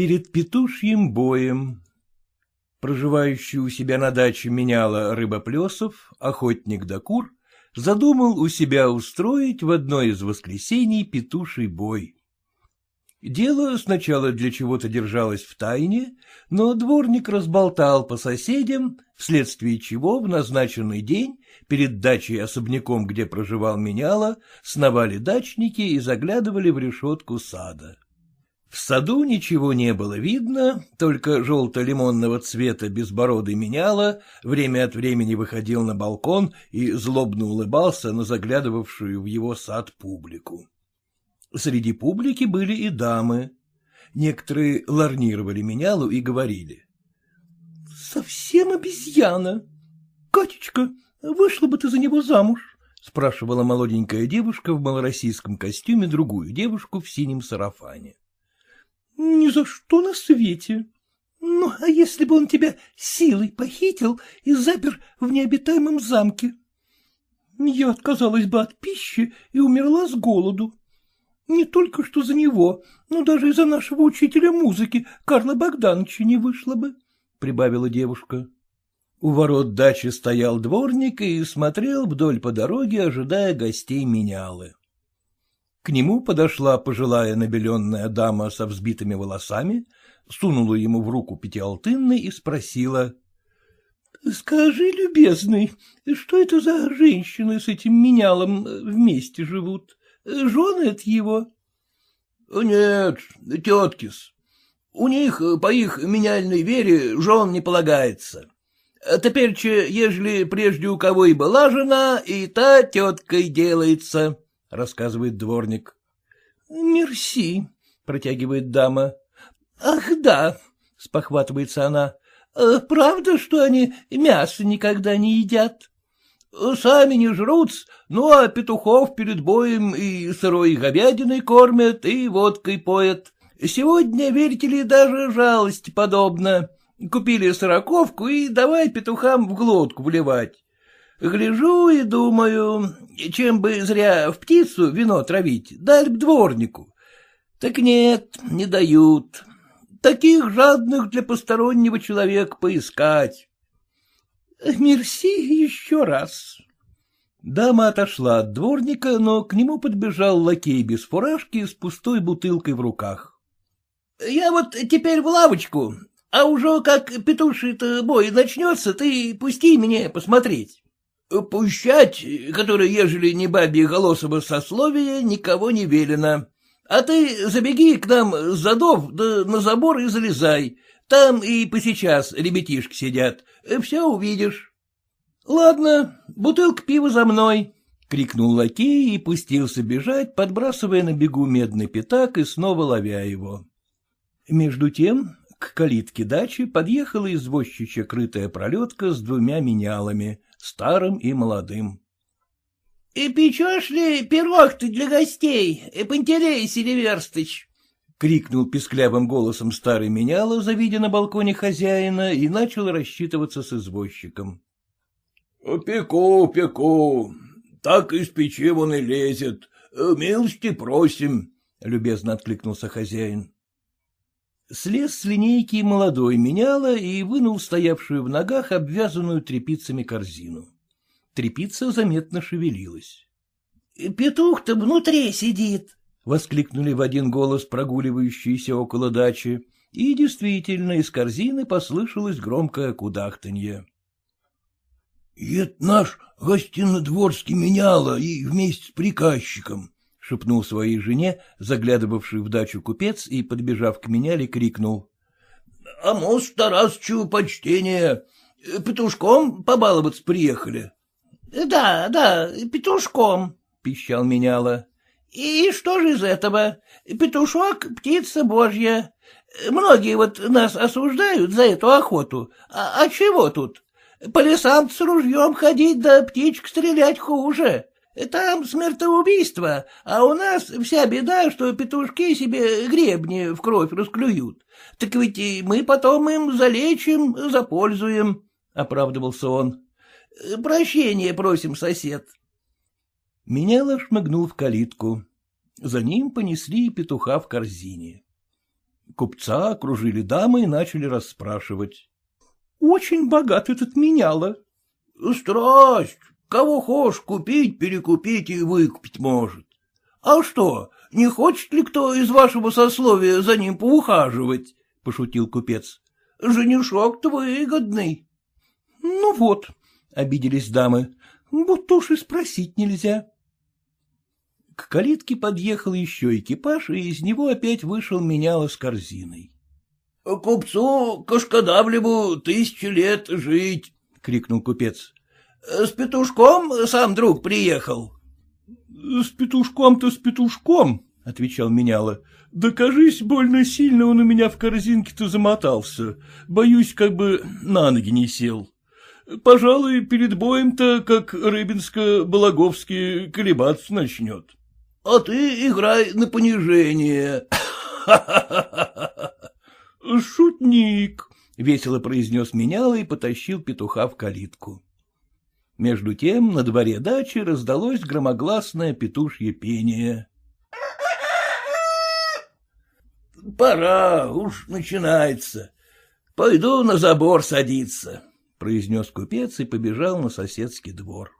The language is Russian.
Перед петушьим боем Проживающий у себя на даче меняла рыбоплесов, охотник до кур, задумал у себя устроить в одно из воскресений петуший бой. Дело сначала для чего-то держалось в тайне, но дворник разболтал по соседям, вследствие чего в назначенный день перед дачей особняком, где проживал меняла, сновали дачники и заглядывали в решетку сада. В саду ничего не было видно, только желто-лимонного цвета безбородый меняла, время от времени выходил на балкон и злобно улыбался на заглядывавшую в его сад публику. Среди публики были и дамы. Некоторые ларнировали менялу и говорили. — Совсем обезьяна. Катечка, вышла бы ты за него замуж? — спрашивала молоденькая девушка в малороссийском костюме другую девушку в синем сарафане. Ни за что на свете. Ну, а если бы он тебя силой похитил и запер в необитаемом замке? Я отказалась бы от пищи и умерла с голоду. Не только что за него, но даже из-за нашего учителя музыки Карла Богдановича не вышло бы, — прибавила девушка. У ворот дачи стоял дворник и смотрел вдоль по дороге, ожидая гостей менялы. К нему подошла пожилая набеленная дама со взбитыми волосами, сунула ему в руку пятиалтынный и спросила. — Скажи, любезный, что это за женщины с этим менялом вместе живут? Жены это его? — Нет, теткис. У них, по их меняльной вере, жен не полагается. Теперь, ежели прежде у кого и была жена, и та теткой делается, — рассказывает дворник. — Мерси, — протягивает дама. — Ах, да, — спохватывается она. «Э, — Правда, что они мясо никогда не едят? — Сами не жрут, ну а петухов перед боем и сырой говядиной кормят, и водкой поят. Сегодня, верите ли, даже жалость подобно. Купили сороковку и давай петухам в глотку вливать. Гляжу и думаю, чем бы зря в птицу вино травить, дали б дворнику. Так нет, не дают. Таких жадных для постороннего человека поискать. Мерси еще раз. Дама отошла от дворника, но к нему подбежал лакей без фуражки с пустой бутылкой в руках. — Я вот теперь в лавочку, а уже как петуший-то бой начнется, ты пусти меня посмотреть. Пущать, который, ежели не бабье голосово сословие, никого не велено. А ты забеги к нам с задов, да на забор и залезай. Там и посейчас ребятишки сидят. Все увидишь. — Ладно, бутылка пива за мной, — крикнул лакей и пустился бежать, подбрасывая на бегу медный пятак и снова ловя его. Между тем к калитке дачи подъехала извозчичья крытая пролетка с двумя менялами — старым и молодым. — И печешь ли пирог ты для гостей, Пантелей Селиверстыч? — крикнул писклявым голосом старый меняла, завидя на балконе хозяина, и начал рассчитываться с извозчиком. — Пеку, пеку, так из печи вон и лезет. Милости просим, — любезно откликнулся хозяин. Слез с линейки молодой меняла и вынул стоявшую в ногах обвязанную тряпицами корзину. Трепица заметно шевелилась. — Петух-то внутри сидит! — воскликнули в один голос прогуливающиеся около дачи, и действительно из корзины послышалось громкое кудахтанье. — Это наш гостинодворский меняла и вместе с приказчиком, — шепнул своей жене, заглядывавший в дачу купец, и, подбежав к меняле, крикнул. — А мост Тарасычу почтение. Петушком побаловаться приехали. — Да, да, петушком, — пищал меняла. — И что же из этого? Петушок — птица божья. Многие вот нас осуждают за эту охоту. А, а чего тут? По лесам с ружьем ходить да птичек стрелять хуже. Там смертоубийство, а у нас вся беда, что петушки себе гребни в кровь расклюют. Так ведь и мы потом им залечим, запользуем, — оправдывался он. — Прощения просим, сосед. Меняла шмыгнул в калитку. За ним понесли петуха в корзине. Купца окружили дамы и начали расспрашивать. — Очень богат этот меняло. — Страсть! Кого хочешь купить, перекупить и выкупить может. А что, не хочет ли кто из вашего сословия за ним поухаживать? — пошутил купец. — Женишок-то выгодный. — Ну вот, — обиделись дамы, — будто уж и спросить нельзя. К калитке подъехал еще экипаж, и из него опять вышел меняло с корзиной. — Купцу Кашкадавлеву тысячи лет жить, — крикнул купец. — С петушком сам друг приехал. — С петушком-то с петушком, — отвечал меняло. — Да кажись, больно сильно он у меня в корзинке-то замотался. Боюсь, как бы на ноги не сел. Пожалуй, перед боем-то, как Рыбинско-Балаговский, колебаться начнет. — А ты играй на понижение. Шутник, — весело произнес меняло и потащил петуха в калитку. Между тем на дворе дачи раздалось громогласное петушье пение. — Пора, уж начинается. Пойду на забор садиться, — произнес купец и побежал на соседский двор.